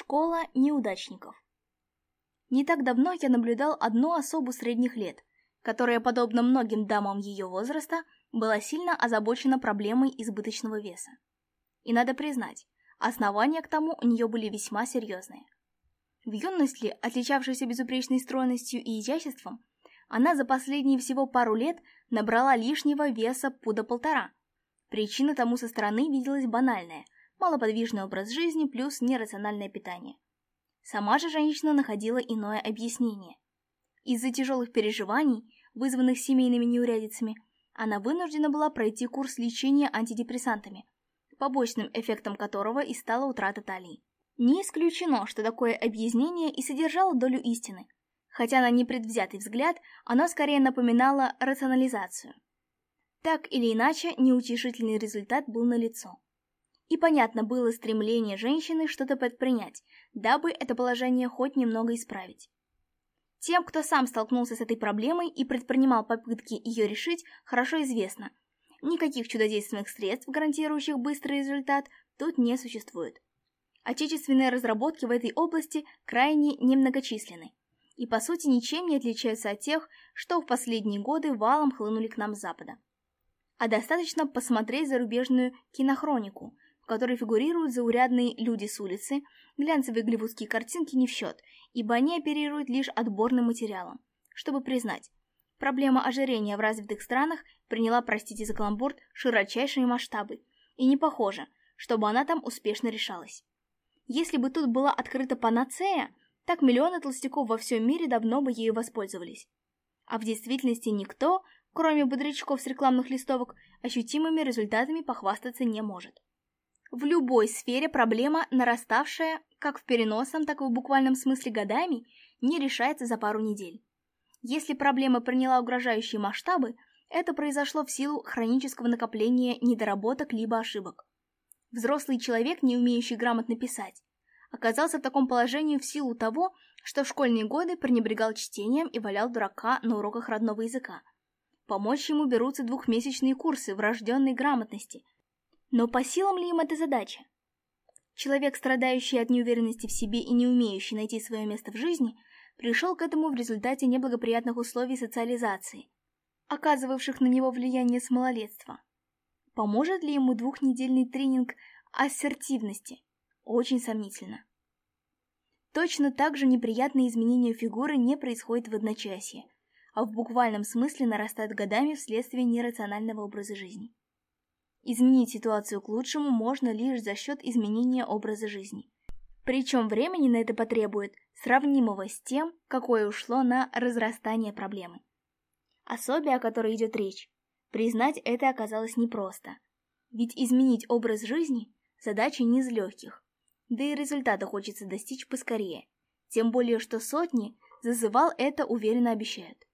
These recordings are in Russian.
Школа неудачников. Не так давно я наблюдал одну особу средних лет, которая, подобно многим дамам ее возраста, была сильно озабочена проблемой избыточного веса. И надо признать, основания к тому у нее были весьма серьезные. В юности, отличавшейся безупречной стройностью и изяществом, она за последние всего пару лет набрала лишнего веса пуда полтора. Причина тому со стороны виделась банальная – малоподвижный образ жизни плюс нерациональное питание. Сама же женщина находила иное объяснение. Из-за тяжелых переживаний, вызванных семейными неурядицами, она вынуждена была пройти курс лечения антидепрессантами, побочным эффектом которого и стала утрата талии. Не исключено, что такое объяснение и содержало долю истины, хотя на непредвзятый взгляд оно скорее напоминало рационализацию. Так или иначе, неутешительный результат был налицо. И понятно было стремление женщины что-то предпринять, дабы это положение хоть немного исправить. Тем, кто сам столкнулся с этой проблемой и предпринимал попытки ее решить, хорошо известно. Никаких чудодейственных средств, гарантирующих быстрый результат, тут не существует. Отечественные разработки в этой области крайне немногочисленны и по сути ничем не отличаются от тех, что в последние годы валом хлынули к нам с запада. А достаточно посмотреть зарубежную кинохронику, которой фигурируют заурядные люди с улицы, глянцевые голливудские картинки не в счет, ибо они оперируют лишь отборным материалом. Чтобы признать, проблема ожирения в развитых странах приняла, простите за каламбур, широчайшие масштабы, и не похоже, чтобы она там успешно решалась. Если бы тут была открыта панацея, так миллионы толстяков во всем мире давно бы ею воспользовались. А в действительности никто, кроме бодрячков с рекламных листовок, ощутимыми результатами похвастаться не может. В любой сфере проблема, нараставшая как в переносном, так и в буквальном смысле годами, не решается за пару недель. Если проблема приняла угрожающие масштабы, это произошло в силу хронического накопления недоработок либо ошибок. Взрослый человек, не умеющий грамотно писать, оказался в таком положении в силу того, что в школьные годы пренебрегал чтением и валял дурака на уроках родного языка. Помочь ему берутся двухмесячные курсы врожденной грамотности – но по силам ли им эта задача? Человек, страдающий от неуверенности в себе и не умеющий найти свое место в жизни, пришел к этому в результате неблагоприятных условий социализации, оказывавших на него влияние с малолетства. Поможет ли ему двухнедельный тренинг ассертивности? Очень сомнительно. Точно так же неприятные изменения фигуры не происходят в одночасье, а в буквальном смысле нарастают годами вследствие нерационального образа жизни. Изменить ситуацию к лучшему можно лишь за счет изменения образа жизни. Причем времени на это потребует, сравнимого с тем, какое ушло на разрастание проблемы. Особе, о которой идет речь, признать это оказалось непросто. Ведь изменить образ жизни – задача не из легких. Да и результата хочется достичь поскорее. Тем более, что сотни зазывал это уверенно обещают.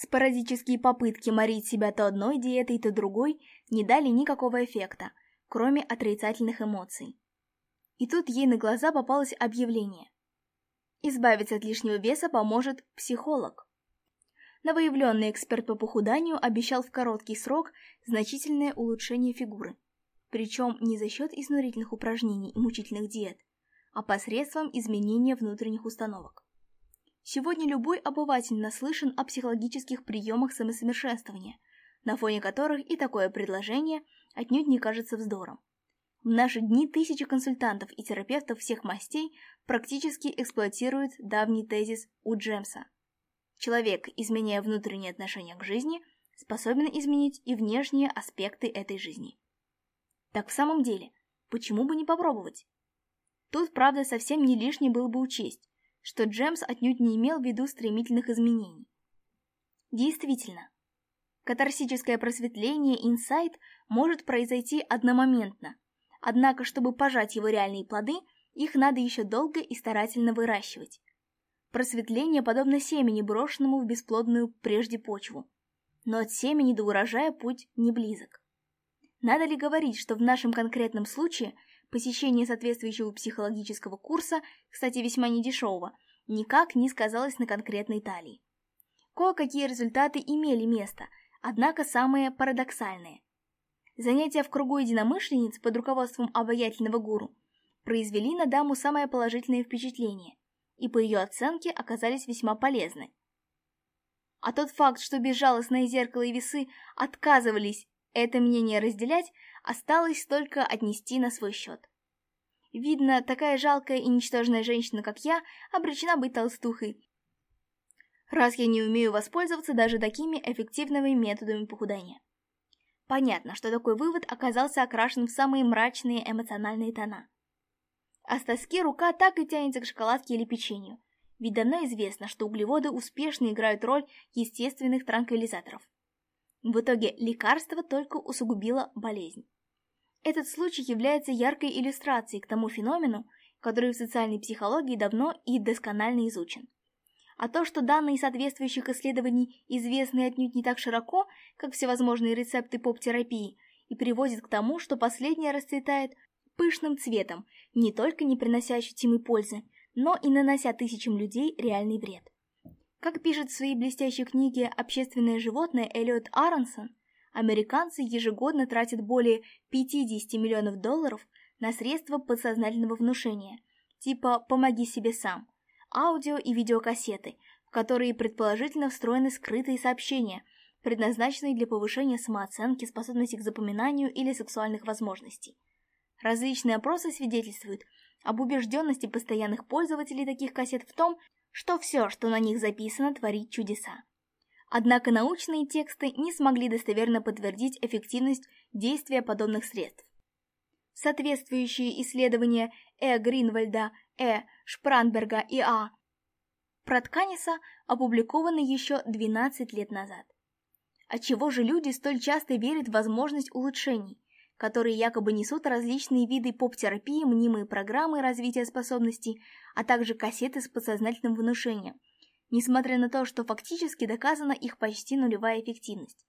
Спорадические попытки морить себя то одной диетой, то другой не дали никакого эффекта, кроме отрицательных эмоций. И тут ей на глаза попалось объявление. Избавиться от лишнего веса поможет психолог. Новоявленный эксперт по похуданию обещал в короткий срок значительное улучшение фигуры. Причем не за счет изнурительных упражнений и мучительных диет, а посредством изменения внутренних установок. Сегодня любой обыватель наслышан о психологических приемах самосовершенствования, на фоне которых и такое предложение отнюдь не кажется вздором. В наши дни тысячи консультантов и терапевтов всех мастей практически эксплуатируют давний тезис у Джемса. Человек, изменяя внутренние отношения к жизни, способен изменить и внешние аспекты этой жизни. Так в самом деле, почему бы не попробовать? Тут, правда, совсем не лишнее было бы учесть, что Джемс отнюдь не имел в виду стремительных изменений. Действительно, катарсическое просветление инсайт может произойти одномоментно, однако, чтобы пожать его реальные плоды, их надо еще долго и старательно выращивать. Просветление подобно семени, брошенному в бесплодную прежде почву. Но от семени до урожая путь не близок. Надо ли говорить, что в нашем конкретном случае – посещение соответствующего психологического курса, кстати, весьма недешевого, никак не сказалось на конкретной талии. Кое-какие результаты имели место, однако самые парадоксальные. Занятия в кругу единомышленниц под руководством обаятельного гуру произвели на даму самое положительное впечатление, и по ее оценке оказались весьма полезны. А тот факт, что безжалостное зеркало и весы отказывались это мнение разделять, Осталось только отнести на свой счет. Видно, такая жалкая и ничтожная женщина, как я, обречена быть толстухой, раз я не умею воспользоваться даже такими эффективными методами похудания. Понятно, что такой вывод оказался окрашен в самые мрачные эмоциональные тона. А с тоски рука так и тянется к шоколадке или печенью, ведь давно известно, что углеводы успешно играют роль естественных транквилизаторов. В итоге лекарство только усугубило болезнь. Этот случай является яркой иллюстрацией к тому феномену, который в социальной психологии давно и досконально изучен. А то, что данные соответствующих исследований известны отнюдь не так широко, как всевозможные рецепты поп-терапии, и приводит к тому, что последняя расцветает пышным цветом, не только не приносящий тьмы пользы, но и нанося тысячам людей реальный вред. Как пишет в своей блестящей книге «Общественное животное» Эллиот Аронсон, американцы ежегодно тратят более 50 миллионов долларов на средства подсознательного внушения, типа «помоги себе сам», аудио и видеокассеты, в которые предположительно встроены скрытые сообщения, предназначенные для повышения самооценки, способности к запоминанию или сексуальных возможностей. Различные опросы свидетельствуют об убежденности постоянных пользователей таких кассет в том, что все, что на них записано, творит чудеса. Однако научные тексты не смогли достоверно подтвердить эффективность действия подобных средств. Соответствующие исследования Э. Гринвальда, Э. Шпранберга и А. Протканиса опубликованы еще 12 лет назад. Отчего же люди столь часто верят в возможность улучшений, которые якобы несут различные виды поп-терапии, мнимые программы развития способностей, а также кассеты с подсознательным внушением – несмотря на то, что фактически доказана их почти нулевая эффективность.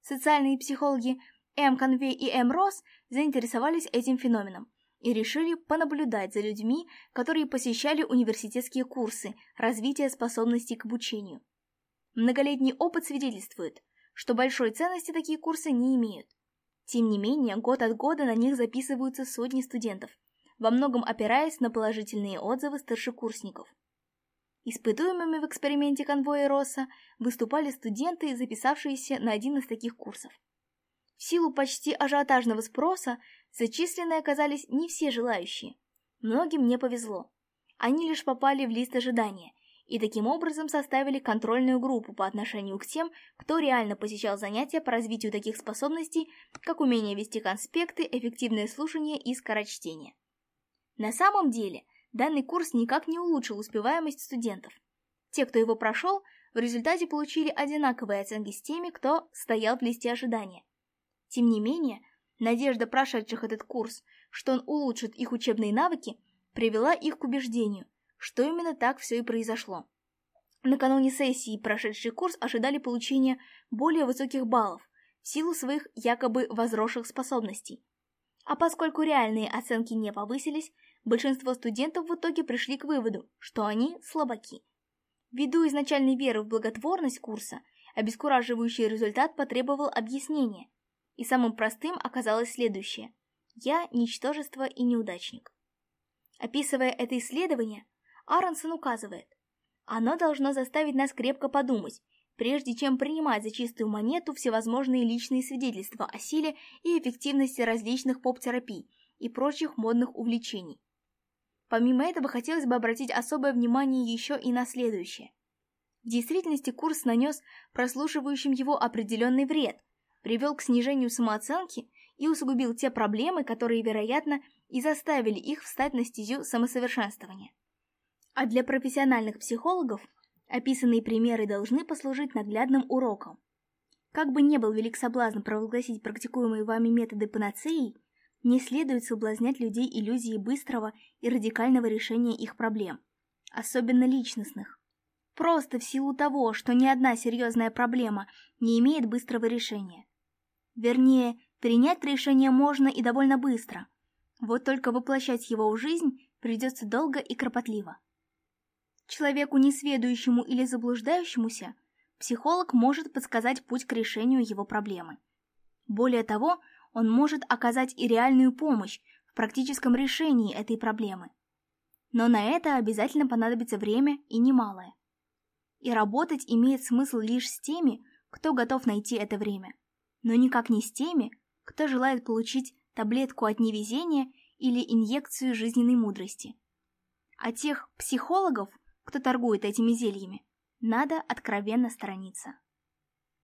Социальные психологи М. Конвей и М. Росс заинтересовались этим феноменом и решили понаблюдать за людьми, которые посещали университетские курсы развития способностей к обучению. Многолетний опыт свидетельствует, что большой ценности такие курсы не имеют. Тем не менее, год от года на них записываются сотни студентов, во многом опираясь на положительные отзывы старшекурсников – Испытуемыми в эксперименте конвоя Росса выступали студенты, записавшиеся на один из таких курсов. В силу почти ажиотажного спроса зачисленные оказались не все желающие. Многим не повезло. Они лишь попали в лист ожидания и таким образом составили контрольную группу по отношению к тем, кто реально посещал занятия по развитию таких способностей, как умение вести конспекты, эффективное слушание и скорочтение. На самом деле – данный курс никак не улучшил успеваемость студентов. Те, кто его прошел, в результате получили одинаковые оценки с теми, кто стоял в листе ожидания. Тем не менее, надежда прошедших этот курс, что он улучшит их учебные навыки, привела их к убеждению, что именно так все и произошло. Накануне сессии прошедший курс ожидали получения более высоких баллов в силу своих якобы возросших способностей. А поскольку реальные оценки не повысились, большинство студентов в итоге пришли к выводу, что они слабаки. Ввиду изначальной веры в благотворность курса, обескураживающий результат потребовал объяснения, и самым простым оказалось следующее «Я – ничтожество и неудачник». Описывая это исследование, Аронсон указывает, оно должно заставить нас крепко подумать, прежде чем принимать за чистую монету всевозможные личные свидетельства о силе и эффективности различных поп-терапий и прочих модных увлечений. Помимо этого, хотелось бы обратить особое внимание еще и на следующее. В действительности курс нанес прослушивающим его определенный вред, привел к снижению самооценки и усугубил те проблемы, которые, вероятно, и заставили их встать на стезю самосовершенствования. А для профессиональных психологов описанные примеры должны послужить наглядным уроком. Как бы не был велик соблазн провозгласить практикуемые вами методы панацеей, не следует соблазнять людей иллюзией быстрого и радикального решения их проблем, особенно личностных. Просто в силу того, что ни одна серьезная проблема не имеет быстрого решения. Вернее, принять решение можно и довольно быстро, вот только воплощать его в жизнь придется долго и кропотливо. Человеку несведущему или заблуждающемуся психолог может подсказать путь к решению его проблемы. Более того, он может оказать и реальную помощь в практическом решении этой проблемы. Но на это обязательно понадобится время и немалое. И работать имеет смысл лишь с теми, кто готов найти это время, но никак не с теми, кто желает получить таблетку от невезения или инъекцию жизненной мудрости. А тех психологов, кто торгует этими зельями, надо откровенно сторониться.